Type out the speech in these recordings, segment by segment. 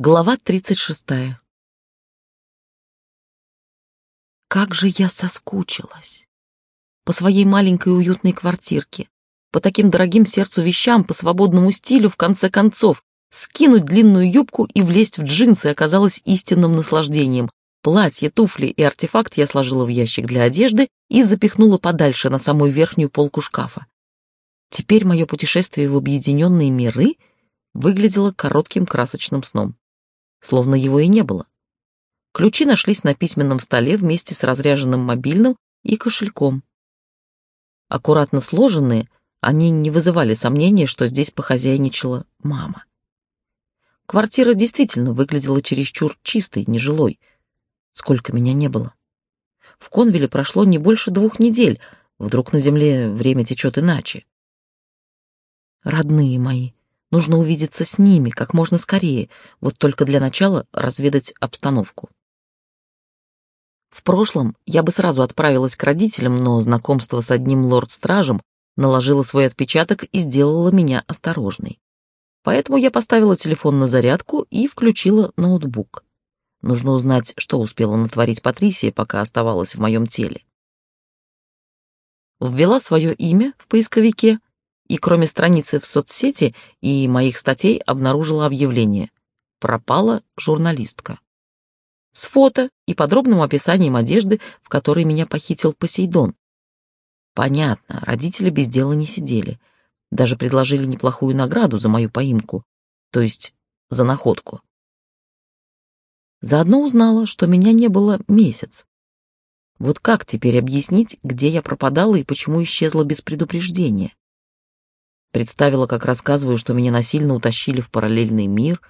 Глава 36. Как же я соскучилась. По своей маленькой уютной квартирке, по таким дорогим сердцу вещам, по свободному стилю, в конце концов. Скинуть длинную юбку и влезть в джинсы оказалось истинным наслаждением. Платье, туфли и артефакт я сложила в ящик для одежды и запихнула подальше на самую верхнюю полку шкафа. Теперь мое путешествие в объединенные миры выглядело коротким красочным сном словно его и не было. Ключи нашлись на письменном столе вместе с разряженным мобильным и кошельком. Аккуратно сложенные, они не вызывали сомнения, что здесь похозяйничала мама. Квартира действительно выглядела чересчур чистой, нежилой. Сколько меня не было. В Конвиле прошло не больше двух недель, вдруг на земле время течет иначе. Родные мои, Нужно увидеться с ними как можно скорее, вот только для начала разведать обстановку. В прошлом я бы сразу отправилась к родителям, но знакомство с одним лорд-стражем наложило свой отпечаток и сделало меня осторожной. Поэтому я поставила телефон на зарядку и включила ноутбук. Нужно узнать, что успела натворить Патрисия, пока оставалась в моем теле. Ввела свое имя в поисковике и кроме страницы в соцсети и моих статей обнаружила объявление «Пропала журналистка». С фото и подробным описанием одежды, в которой меня похитил Посейдон. Понятно, родители без дела не сидели. Даже предложили неплохую награду за мою поимку, то есть за находку. Заодно узнала, что меня не было месяц. Вот как теперь объяснить, где я пропадала и почему исчезла без предупреждения? Представила, как рассказываю, что меня насильно утащили в параллельный мир,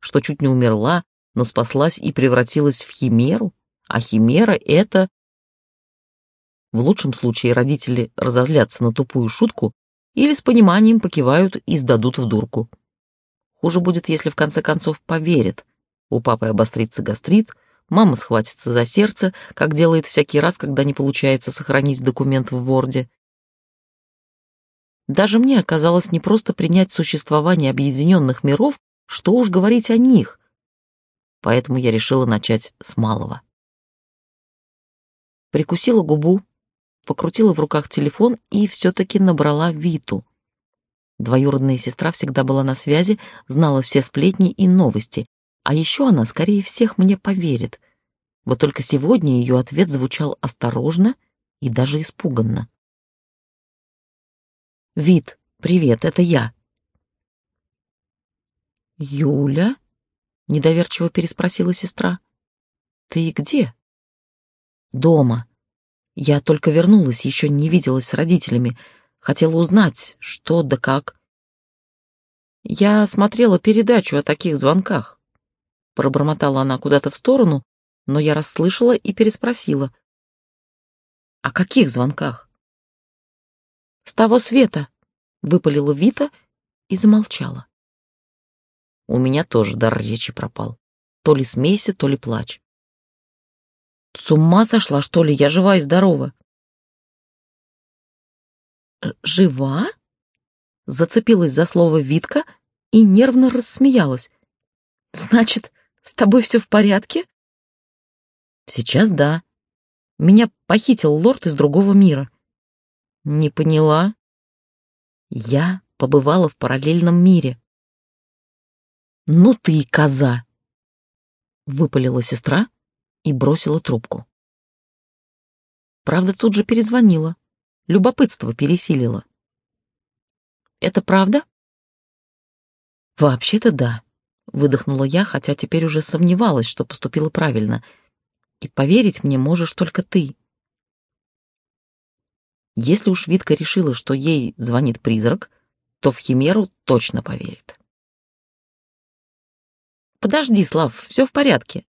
что чуть не умерла, но спаслась и превратилась в химеру, а химера — это... В лучшем случае родители разозлятся на тупую шутку или с пониманием покивают и сдадут в дурку. Хуже будет, если в конце концов поверят. У папы обострится гастрит, мама схватится за сердце, как делает всякий раз, когда не получается сохранить документ в Ворде, даже мне оказалось непросто принять существование объединенных миров, что уж говорить о них. Поэтому я решила начать с малого. Прикусила губу, покрутила в руках телефон и все-таки набрала Виту. Двоюродная сестра всегда была на связи, знала все сплетни и новости, а еще она, скорее всех, мне поверит. Вот только сегодня ее ответ звучал осторожно и даже испуганно. Вид, привет, это я. Юля? Недоверчиво переспросила сестра. Ты где? Дома. Я только вернулась, еще не виделась с родителями. Хотела узнать, что да как. Я смотрела передачу о таких звонках. Пробормотала она куда-то в сторону, но я расслышала и переспросила. О каких звонках? «С того света!» — выпалила Вита и замолчала. У меня тоже дар речи пропал. То ли смейся, то ли плач. С ума сошла, что ли? Я жива и здорова. «Э, «Жива?» Зацепилась за слово Витка и нервно рассмеялась. «Значит, с тобой все в порядке?» «Сейчас да. Меня похитил лорд из другого мира. Не поняла? Я побывала в параллельном мире. Ну ты коза! Выпалила сестра и бросила трубку. Правда, тут же перезвонила. Любопытство пересилило. Это правда? Вообще-то да, выдохнула я, хотя теперь уже сомневалась, что поступила правильно. И поверить мне можешь только ты. Если уж Витка решила, что ей звонит призрак, то в Химеру точно поверит. «Подожди, Слав, все в порядке».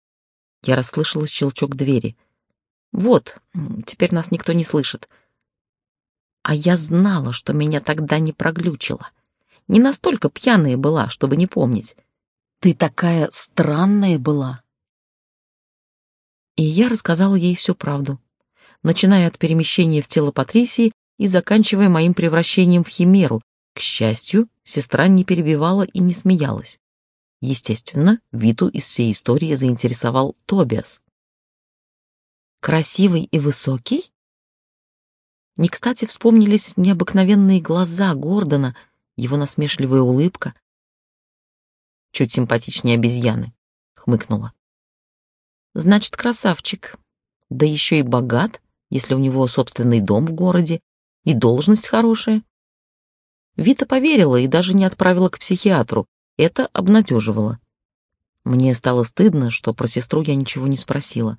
Я расслышала щелчок двери. «Вот, теперь нас никто не слышит». А я знала, что меня тогда не проглючило. Не настолько пьяная была, чтобы не помнить. Ты такая странная была. И я рассказала ей всю правду начиная от перемещения в тело Патрисии и заканчивая моим превращением в химеру. К счастью, сестра не перебивала и не смеялась. Естественно, Виту из всей истории заинтересовал Тобиас. «Красивый и высокий?» Не кстати вспомнились необыкновенные глаза Гордона, его насмешливая улыбка. «Чуть симпатичнее обезьяны», — хмыкнула. «Значит, красавчик. Да еще и богат, если у него собственный дом в городе и должность хорошая». Вита поверила и даже не отправила к психиатру, это обнадеживало. Мне стало стыдно, что про сестру я ничего не спросила.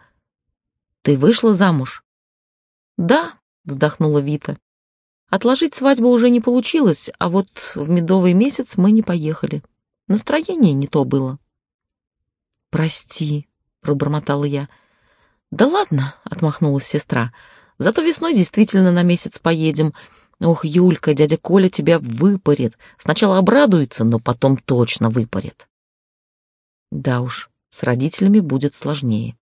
«Ты вышла замуж?» «Да», — вздохнула Вита. «Отложить свадьбу уже не получилось, а вот в медовый месяц мы не поехали. Настроение не то было». «Прости», — пробормотала я. «Да ладно», — отмахнулась сестра. «Зато весной действительно на месяц поедем. Ох, Юлька, дядя Коля тебя выпарит. Сначала обрадуется, но потом точно выпарит. Да уж, с родителями будет сложнее.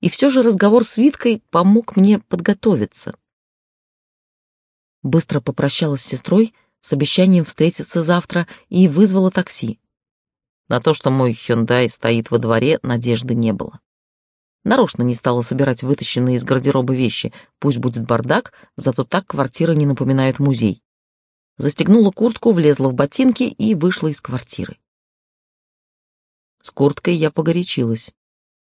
И все же разговор с Виткой помог мне подготовиться. Быстро попрощалась с сестрой с обещанием встретиться завтра и вызвала такси. На то, что мой Hyundai стоит во дворе, надежды не было. Нарочно не стала собирать вытащенные из гардероба вещи. Пусть будет бардак, зато так квартира не напоминает музей. Застегнула куртку, влезла в ботинки и вышла из квартиры. С курткой я погорячилась.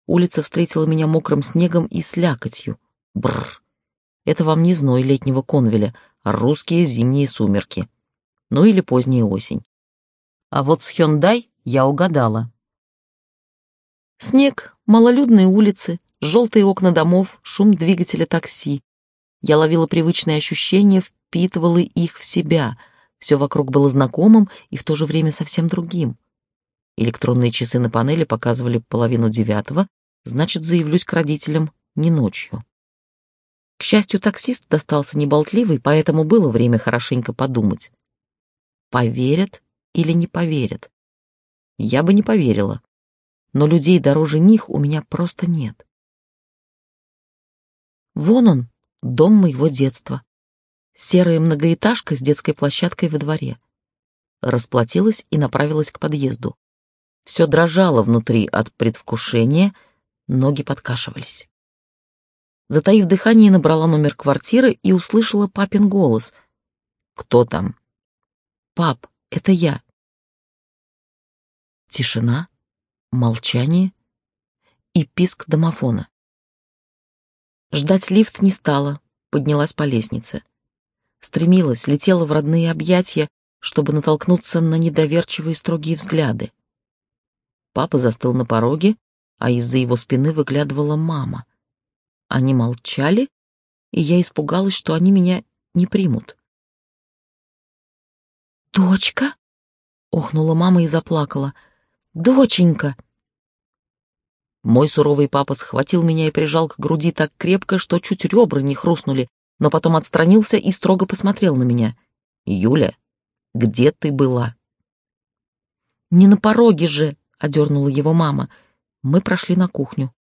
Улица встретила меня мокрым снегом и слякотью. Бррр. Это вам не зной летнего конвеля, а русские зимние сумерки. Ну или поздняя осень. А вот с Hyundai я угадала. Снег, малолюдные улицы, желтые окна домов, шум двигателя такси. Я ловила привычные ощущения, впитывала их в себя. Все вокруг было знакомым и в то же время совсем другим. Электронные часы на панели показывали половину девятого, значит, заявлюсь к родителям не ночью. К счастью, таксист достался неболтливый, поэтому было время хорошенько подумать. Поверят или не поверят? Я бы не поверила но людей дороже них у меня просто нет. Вон он, дом моего детства. Серая многоэтажка с детской площадкой во дворе. Расплатилась и направилась к подъезду. Все дрожало внутри от предвкушения, ноги подкашивались. Затаив дыхание, набрала номер квартиры и услышала папин голос. «Кто там?» «Пап, это я». Тишина, молчание и писк домофона. Ждать лифт не стала, поднялась по лестнице. Стремилась, летела в родные объятия, чтобы натолкнуться на недоверчивые строгие взгляды. Папа застыл на пороге, а из-за его спины выглядывала мама. Они молчали, и я испугалась, что они меня не примут. «Дочка?» — охнула мама и заплакала — Доченька!» Мой суровый папа схватил меня и прижал к груди так крепко, что чуть ребра не хрустнули, но потом отстранился и строго посмотрел на меня. «Юля, где ты была?» «Не на пороге же!» — одернула его мама. Мы прошли на кухню.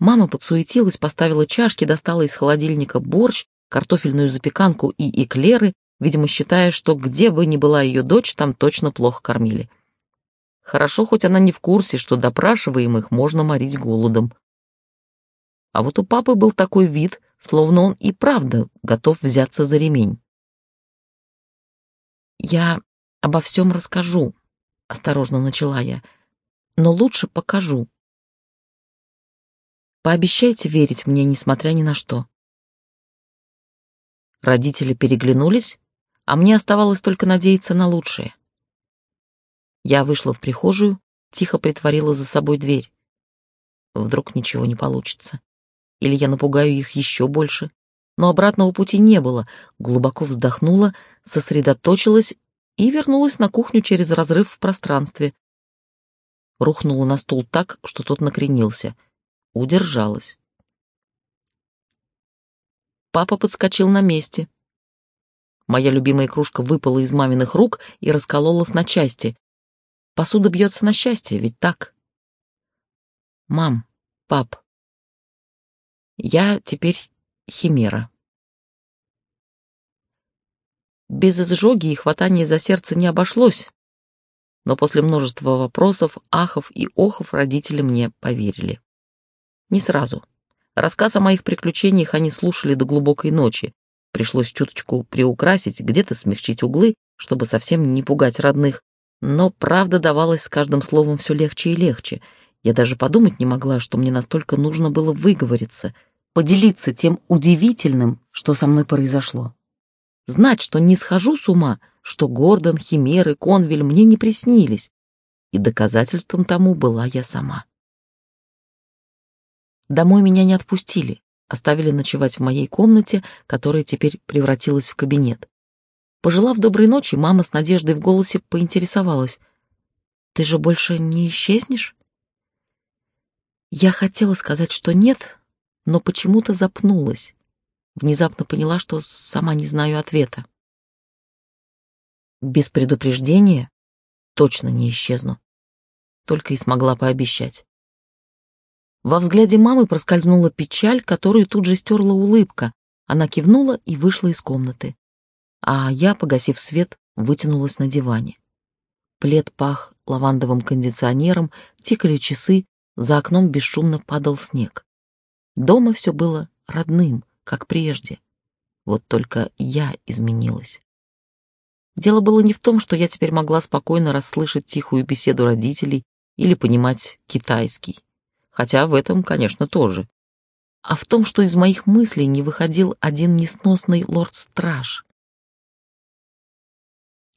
Мама подсуетилась, поставила чашки, достала из холодильника борщ, картофельную запеканку и эклеры, видимо, считая, что где бы ни была ее дочь, там точно плохо кормили. Хорошо, хоть она не в курсе, что допрашиваемых можно морить голодом. А вот у папы был такой вид, словно он и правда готов взяться за ремень. «Я обо всем расскажу», — осторожно начала я, — «но лучше покажу. Пообещайте верить мне, несмотря ни на что». Родители переглянулись, а мне оставалось только надеяться на лучшее. Я вышла в прихожую, тихо притворила за собой дверь. Вдруг ничего не получится. Или я напугаю их еще больше. Но обратного пути не было. Глубоко вздохнула, сосредоточилась и вернулась на кухню через разрыв в пространстве. Рухнула на стул так, что тот накренился. Удержалась. Папа подскочил на месте. Моя любимая кружка выпала из маминых рук и раскололась на части. Посуда бьется на счастье, ведь так? Мам, пап, я теперь химера. Без изжоги и хватания за сердце не обошлось, но после множества вопросов, ахов и охов родители мне поверили. Не сразу. Рассказ о моих приключениях они слушали до глубокой ночи. Пришлось чуточку приукрасить, где-то смягчить углы, чтобы совсем не пугать родных. Но правда давалась с каждым словом все легче и легче. Я даже подумать не могла, что мне настолько нужно было выговориться, поделиться тем удивительным, что со мной произошло. Знать, что не схожу с ума, что Гордон, Химеры, Конвель мне не приснились. И доказательством тому была я сама. Домой меня не отпустили, оставили ночевать в моей комнате, которая теперь превратилась в кабинет. Пожелав доброй ночи, мама с надеждой в голосе поинтересовалась. «Ты же больше не исчезнешь?» Я хотела сказать, что нет, но почему-то запнулась. Внезапно поняла, что сама не знаю ответа. Без предупреждения точно не исчезну. Только и смогла пообещать. Во взгляде мамы проскользнула печаль, которую тут же стерла улыбка. Она кивнула и вышла из комнаты. А я, погасив свет, вытянулась на диване. Плед пах лавандовым кондиционером, тикали часы, за окном бесшумно падал снег. Дома все было родным, как прежде. Вот только я изменилась. Дело было не в том, что я теперь могла спокойно расслышать тихую беседу родителей или понимать китайский. Хотя в этом, конечно, тоже. А в том, что из моих мыслей не выходил один несносный лорд-страж.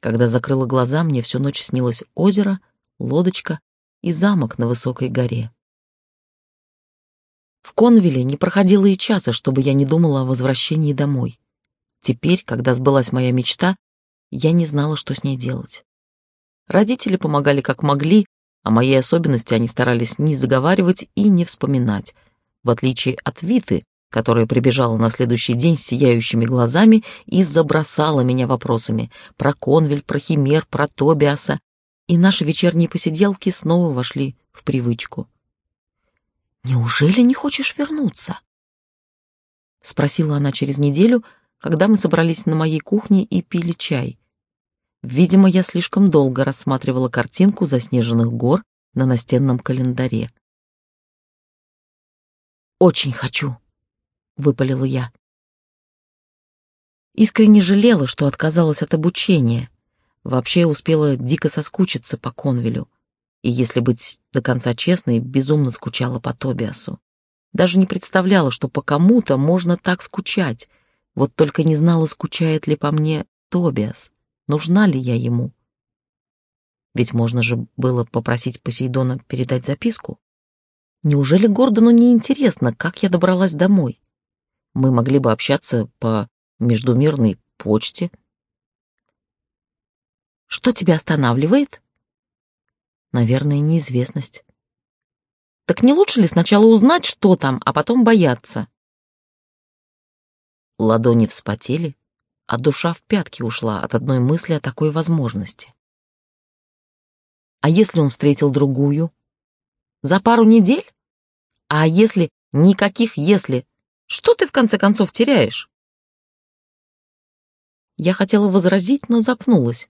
Когда закрыла глаза, мне всю ночь снилось озеро, лодочка и замок на высокой горе. В Конвилле не проходило и часа, чтобы я не думала о возвращении домой. Теперь, когда сбылась моя мечта, я не знала, что с ней делать. Родители помогали как могли, о моей особенности они старались не заговаривать и не вспоминать, в отличие от Виты, которая прибежала на следующий день с сияющими глазами и забросала меня вопросами про Конвель, про Химер, про Тобиаса, и наши вечерние посиделки снова вошли в привычку. «Неужели не хочешь вернуться?» — спросила она через неделю, когда мы собрались на моей кухне и пили чай. Видимо, я слишком долго рассматривала картинку заснеженных гор на настенном календаре. «Очень хочу», — выпалила я. Искренне жалела, что отказалась от обучения. Вообще успела дико соскучиться по Конвелю. И, если быть до конца честной, безумно скучала по Тобиасу. Даже не представляла, что по кому-то можно так скучать. Вот только не знала, скучает ли по мне Тобиас, нужна ли я ему. Ведь можно же было попросить Посейдона передать записку. Неужели Гордону не интересно, как я добралась домой? Мы могли бы общаться по междумирной почте. Что тебя останавливает? Наверное, неизвестность. Так не лучше ли сначала узнать, что там, а потом бояться? Ладони вспотели, а душа в пятки ушла от одной мысли о такой возможности. А если он встретил другую? За пару недель? А если никаких «если»? Что ты в конце концов теряешь? Я хотела возразить, но запнулась.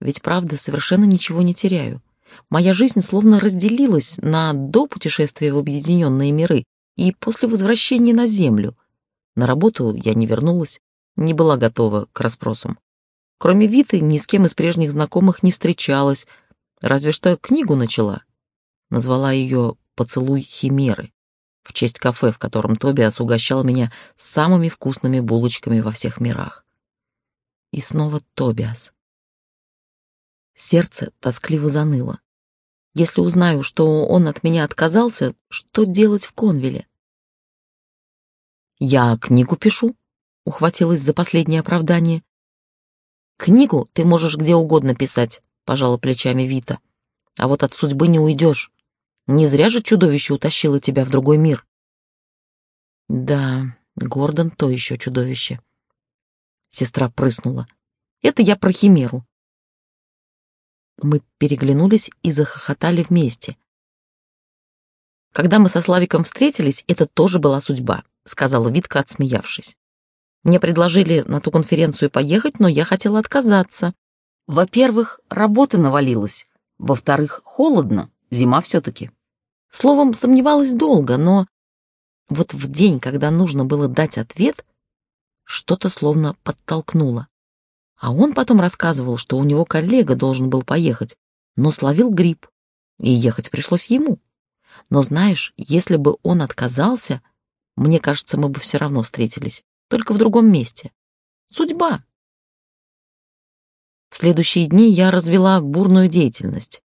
Ведь правда совершенно ничего не теряю. Моя жизнь словно разделилась на до путешествия в объединенные миры и после возвращения на Землю. На работу я не вернулась, не была готова к расспросам. Кроме Виты, ни с кем из прежних знакомых не встречалась, разве что книгу начала. Назвала ее «Поцелуй Химеры» в честь кафе, в котором Тобиас угощал меня самыми вкусными булочками во всех мирах. И снова Тобиас. Сердце тоскливо заныло. Если узнаю, что он от меня отказался, что делать в Конвиле? Я книгу пишу, ухватилась за последнее оправдание. Книгу ты можешь где угодно писать, пожала плечами Вита. А вот от судьбы не уйдешь. Не зря же чудовище утащило тебя в другой мир. Да, Гордон то еще чудовище. Сестра прыснула. Это я про химеру. Мы переглянулись и захохотали вместе. Когда мы со Славиком встретились, это тоже была судьба, сказала Витка, отсмеявшись. Мне предложили на ту конференцию поехать, но я хотела отказаться. Во-первых, работы навалилось. Во-вторых, холодно, зима все-таки. Словом, сомневалась долго, но вот в день, когда нужно было дать ответ, что-то словно подтолкнуло. А он потом рассказывал, что у него коллега должен был поехать, но словил грипп, и ехать пришлось ему. Но знаешь, если бы он отказался, мне кажется, мы бы все равно встретились, только в другом месте. Судьба. В следующие дни я развела бурную деятельность.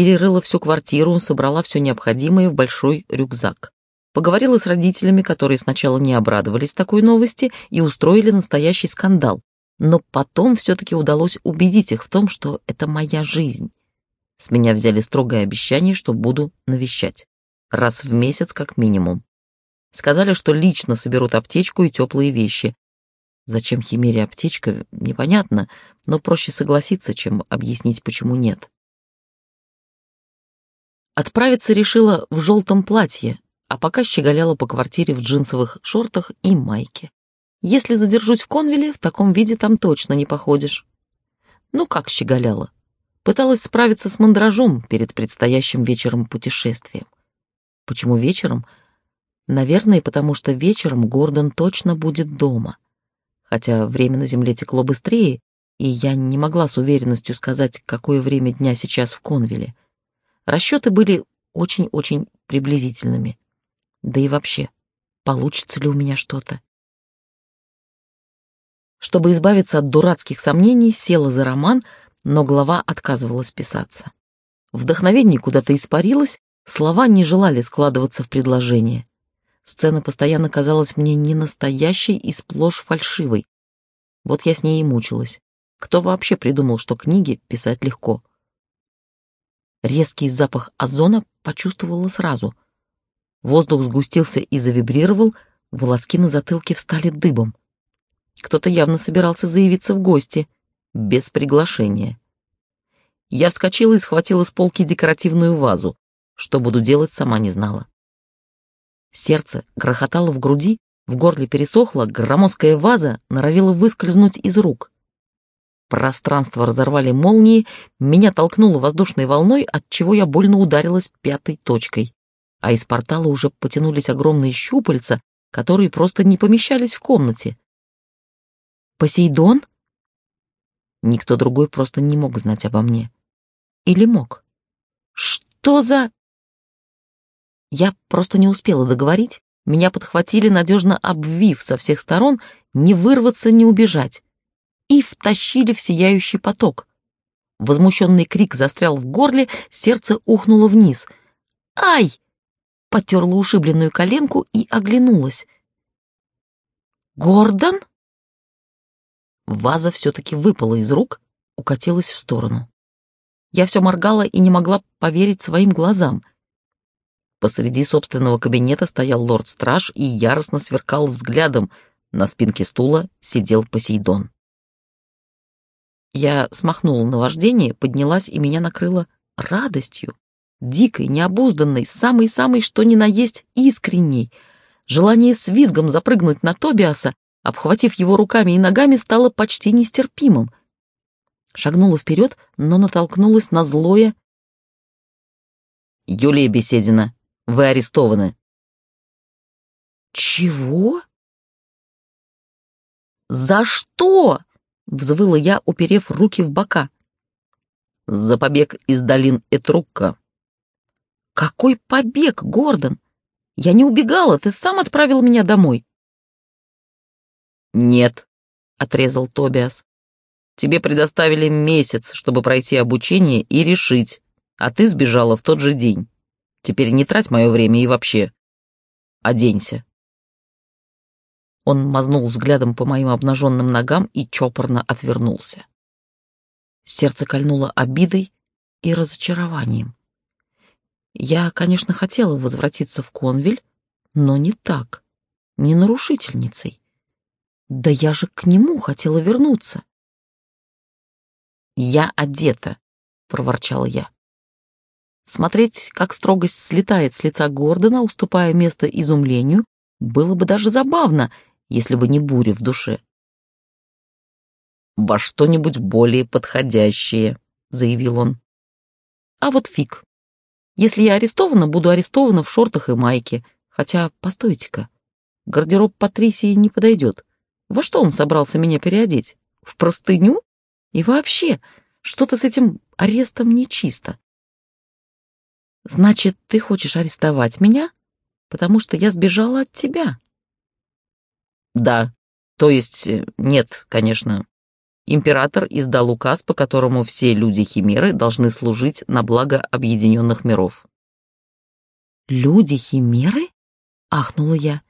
Перерыла всю квартиру, собрала все необходимое в большой рюкзак. Поговорила с родителями, которые сначала не обрадовались такой новости и устроили настоящий скандал. Но потом все-таки удалось убедить их в том, что это моя жизнь. С меня взяли строгое обещание, что буду навещать. Раз в месяц как минимум. Сказали, что лично соберут аптечку и теплые вещи. Зачем Химере аптечка, непонятно, но проще согласиться, чем объяснить, почему нет. Отправиться решила в желтом платье, а пока щеголяла по квартире в джинсовых шортах и майке. Если задержусь в Конвиле, в таком виде там точно не походишь. Ну как щеголяла? Пыталась справиться с мандражом перед предстоящим вечером путешествием. Почему вечером? Наверное, потому что вечером Гордон точно будет дома. Хотя время на Земле текло быстрее, и я не могла с уверенностью сказать, какое время дня сейчас в Конвиле. Расчеты были очень-очень приблизительными. Да и вообще, получится ли у меня что-то? Чтобы избавиться от дурацких сомнений, села за роман, но голова отказывалась писаться. Вдохновение куда-то испарилось, слова не желали складываться в предложение. Сцена постоянно казалась мне не настоящей и сплошь фальшивой. Вот я с ней и мучилась. Кто вообще придумал, что книги писать легко? Резкий запах озона почувствовала сразу — Воздух сгустился и завибрировал, волоски на затылке встали дыбом. Кто-то явно собирался заявиться в гости, без приглашения. Я вскочила и схватила с полки декоративную вазу. Что буду делать, сама не знала. Сердце грохотало в груди, в горле пересохло, громоздкая ваза норовила выскользнуть из рук. Пространство разорвали молнии, меня толкнуло воздушной волной, от чего я больно ударилась пятой точкой а из портала уже потянулись огромные щупальца, которые просто не помещались в комнате. «Посейдон?» Никто другой просто не мог знать обо мне. Или мог? «Что за...» Я просто не успела договорить. Меня подхватили, надежно обвив со всех сторон, не вырваться, не убежать. И втащили в сияющий поток. Возмущенный крик застрял в горле, сердце ухнуло вниз. «Ай!» потерла ушибленную коленку и оглянулась. «Гордон?» Ваза все-таки выпала из рук, укатилась в сторону. Я все моргала и не могла поверить своим глазам. Посреди собственного кабинета стоял лорд-страж и яростно сверкал взглядом. На спинке стула сидел Посейдон. Я смахнула наваждение, поднялась и меня накрыло радостью дикой, необузданной, самой-самой что ни на есть искренней. Желание с визгом запрыгнуть на Тобиаса, обхватив его руками и ногами, стало почти нестерпимым. Шагнула вперед, но натолкнулась на злое. «Юлия Беседина, вы арестованы». «Чего?» «За что?» — взвыла я, уперев руки в бока. «За побег из долин Этрукка», «Какой побег, Гордон? Я не убегала, ты сам отправил меня домой». «Нет», — отрезал Тобиас. «Тебе предоставили месяц, чтобы пройти обучение и решить, а ты сбежала в тот же день. Теперь не трать мое время и вообще. Оденься». Он мазнул взглядом по моим обнаженным ногам и чопорно отвернулся. Сердце кольнуло обидой и разочарованием. Я, конечно, хотела возвратиться в Конвиль, но не так, не нарушительницей. Да я же к нему хотела вернуться. «Я одета», — проворчала я. Смотреть, как строгость слетает с лица Гордона, уступая место изумлению, было бы даже забавно, если бы не буря в душе. «Во что-нибудь более подходящее», — заявил он. А вот фиг. Если я арестована, буду арестована в шортах и майке. Хотя, постойте-ка, гардероб Патрисии не подойдет. Во что он собрался меня переодеть? В простыню? И вообще, что-то с этим арестом нечисто. Значит, ты хочешь арестовать меня, потому что я сбежала от тебя? Да, то есть, э, нет, конечно. Император издал указ, по которому все люди-химеры должны служить на благо объединенных миров. «Люди-химеры?» — ахнула я.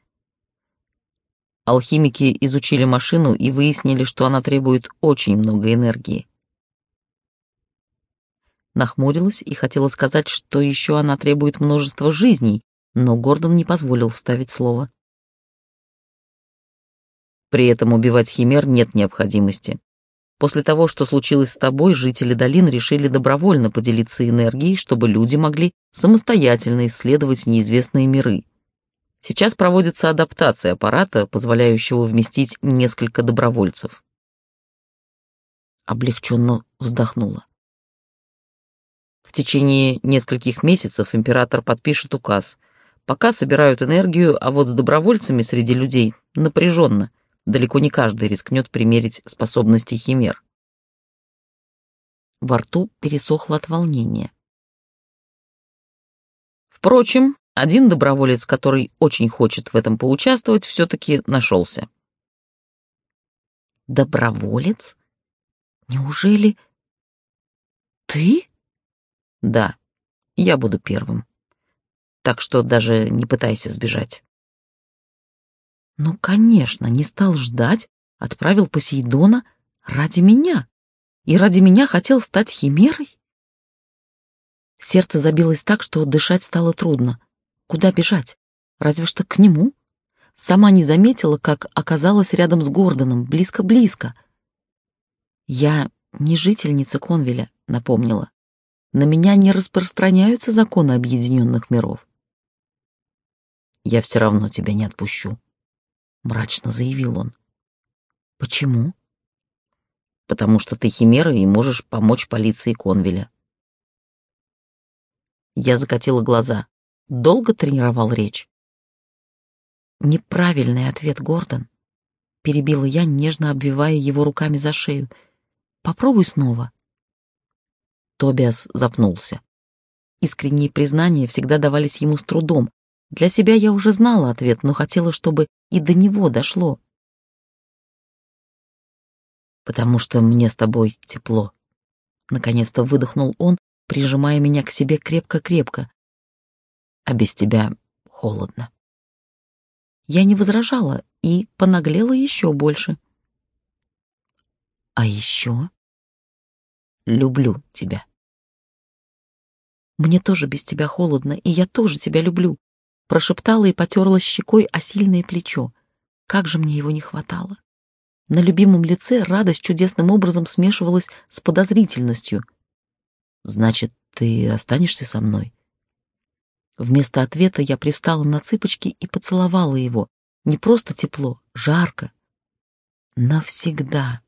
Алхимики изучили машину и выяснили, что она требует очень много энергии. Нахмурилась и хотела сказать, что еще она требует множества жизней, но Гордон не позволил вставить слово. При этом убивать химер нет необходимости. После того, что случилось с тобой, жители долин решили добровольно поделиться энергией, чтобы люди могли самостоятельно исследовать неизвестные миры. Сейчас проводится адаптация аппарата, позволяющего вместить несколько добровольцев. Облегченно вздохнула. В течение нескольких месяцев император подпишет указ. Пока собирают энергию, а вот с добровольцами среди людей напряженно. Далеко не каждый рискнет примерить способности химер. Во рту пересохло от волнения. Впрочем, один доброволец, который очень хочет в этом поучаствовать, все-таки нашелся. Доброволец? Неужели ты? Да, я буду первым. Так что даже не пытайся сбежать. Ну, конечно, не стал ждать, отправил Посейдона ради меня. И ради меня хотел стать химерой? Сердце забилось так, что дышать стало трудно. Куда бежать? Разве что к нему. Сама не заметила, как оказалась рядом с Гордоном, близко-близко. Я не жительница Конвеля, напомнила. На меня не распространяются законы объединенных миров. Я все равно тебя не отпущу, — мрачно заявил он. «Почему?» «Потому что ты химера и можешь помочь полиции Конвеля». Я закатила глаза. Долго тренировал речь? «Неправильный ответ, Гордон», — перебила я, нежно обвивая его руками за шею. «Попробуй снова». Тобиас запнулся. Искренние признания всегда давались ему с трудом, для себя я уже знала ответ, но хотела, чтобы и до него дошло. «Потому что мне с тобой тепло», — наконец-то выдохнул он, прижимая меня к себе крепко-крепко. «А без тебя холодно». Я не возражала и понаглела еще больше. «А еще?» «Люблю тебя». «Мне тоже без тебя холодно, и я тоже тебя люблю», прошептала и потерла щекой о сильное плечо. Как же мне его не хватало. На любимом лице радость чудесным образом смешивалась с подозрительностью. «Значит, ты останешься со мной?» Вместо ответа я привстала на цыпочки и поцеловала его. Не просто тепло, жарко. Навсегда.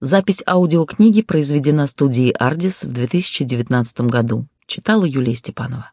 Запись аудиокниги произведена студией «Ардис» в 2019 году. Читала Юлия Степанова.